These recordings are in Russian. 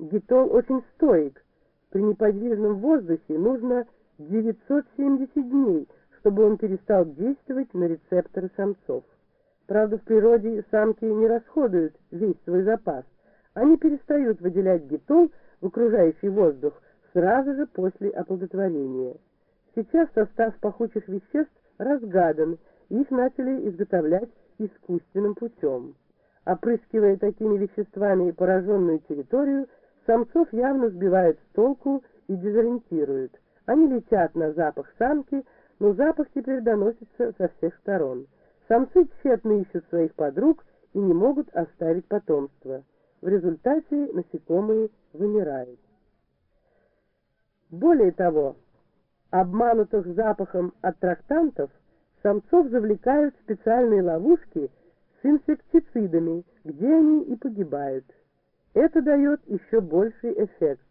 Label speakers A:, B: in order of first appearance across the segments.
A: Гитол очень стоек. При неподвижном воздухе нужно 970 дней, чтобы он перестал действовать на рецепторы самцов. Правда, в природе самки не расходуют весь свой запас. Они перестают выделять гитол в окружающий воздух сразу же после оплодотворения. Сейчас состав пахучих веществ разгадан, их начали изготовлять искусственным путем. Опрыскивая такими веществами пораженную территорию, самцов явно сбивают с толку и дезориентируют. Они летят на запах самки, но запах теперь доносится со всех сторон. Самцы тщетно ищут своих подруг и не могут оставить потомство. В результате насекомые вымирают. Более того, обманутых запахом аттрактантов самцов завлекают в специальные ловушки с инсектицидами, где они и погибают. Это дает еще больший эффект.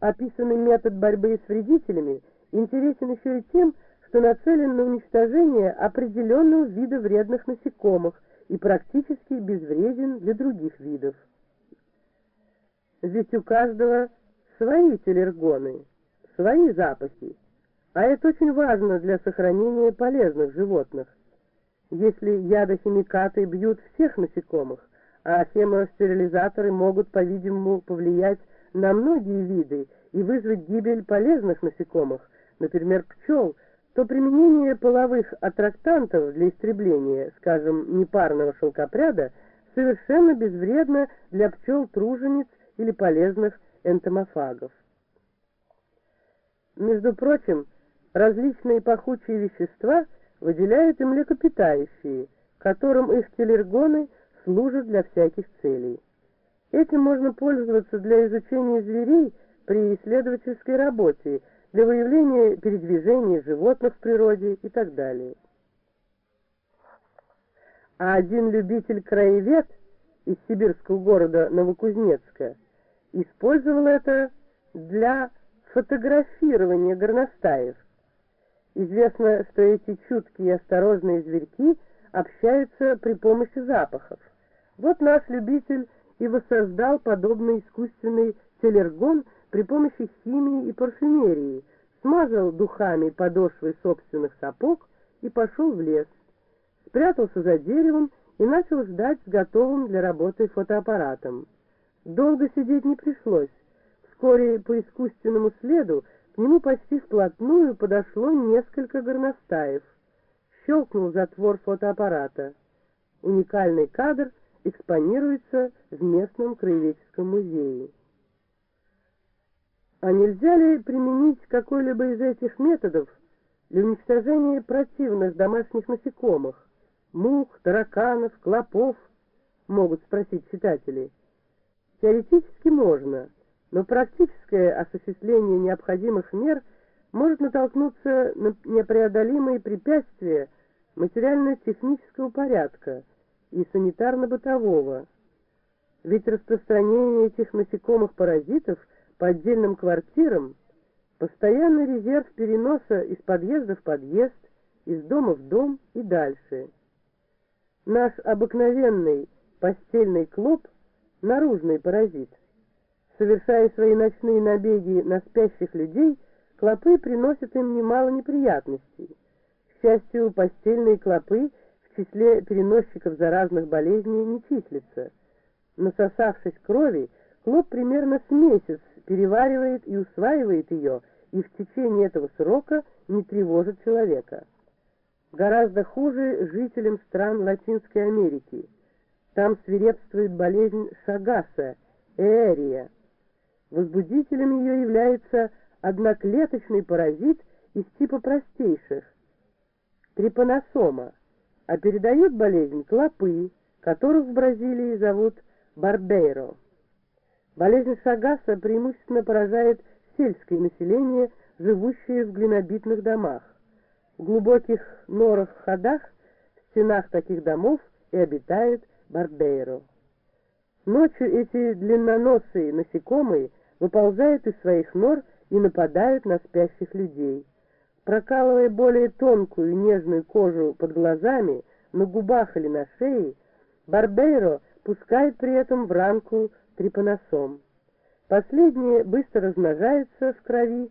A: Описанный метод борьбы с вредителями интересен еще и тем, что нацелен на уничтожение определенного вида вредных насекомых и практически безвреден для других видов. Здесь у каждого свои телергоны, свои запахи, а это очень важно для сохранения полезных животных. Если ядохимикаты бьют всех насекомых, а хемостерилизаторы могут, по-видимому, повлиять на многие виды и вызвать гибель полезных насекомых, например, пчел, то применение половых аттрактантов для истребления, скажем, непарного шелкопряда, совершенно безвредно для пчел-тружениц или полезных энтомофагов. Между прочим, различные пахучие вещества выделяют и млекопитающие, которым их телергоны служат для всяких целей. Этим можно пользоваться для изучения зверей при исследовательской работе, для выявления передвижений животных в природе и так далее. А один любитель-краевед из сибирского города Новокузнецка использовал это для фотографирования горностаев. Известно, что эти чуткие и осторожные зверьки общаются при помощи запахов. Вот наш любитель и воссоздал подобный искусственный телергон при помощи химии и парфюмерии, смазал духами подошвы собственных сапог и пошел в лес. Спрятался за деревом и начал ждать с готовым для работы фотоаппаратом. Долго сидеть не пришлось. Вскоре по искусственному следу к нему почти вплотную подошло несколько горностаев. Щелкнул затвор фотоаппарата. Уникальный кадр экспонируется в местном краеведческом музее. А нельзя ли применить какой-либо из этих методов для уничтожения противных домашних насекомых, мух, тараканов, клопов, могут спросить читатели. Теоретически можно – но практическое осуществление необходимых мер может натолкнуться на непреодолимые препятствия материально-технического порядка и санитарно-бытового. Ведь распространение этих насекомых-паразитов по отдельным квартирам – постоянный резерв переноса из подъезда в подъезд, из дома в дом и дальше. Наш обыкновенный постельный клоп – наружный паразит – Совершая свои ночные набеги на спящих людей, клопы приносят им немало неприятностей. К счастью, постельные клопы в числе переносчиков заразных болезней не числятся. Насосавшись крови, клоп примерно с месяц переваривает и усваивает ее, и в течение этого срока не тревожит человека. Гораздо хуже жителям стран Латинской Америки. Там свирепствует болезнь Шагаса, Эрия. Возбудителем ее является одноклеточный паразит из типа простейших – трипаносома, а передают болезнь клопы, которых в Бразилии зовут барбейро. Болезнь Шагаса преимущественно поражает сельское население, живущее в глинобитных домах. В глубоких норах-ходах, в стенах таких домов и обитает барбейро. Ночью эти длинноносые насекомые – выползают из своих нор и нападают на спящих людей. Прокалывая более тонкую нежную кожу под глазами, на губах или на шее, Барбейро пускает при этом в ранку трипаносом. Последнее быстро размножается в крови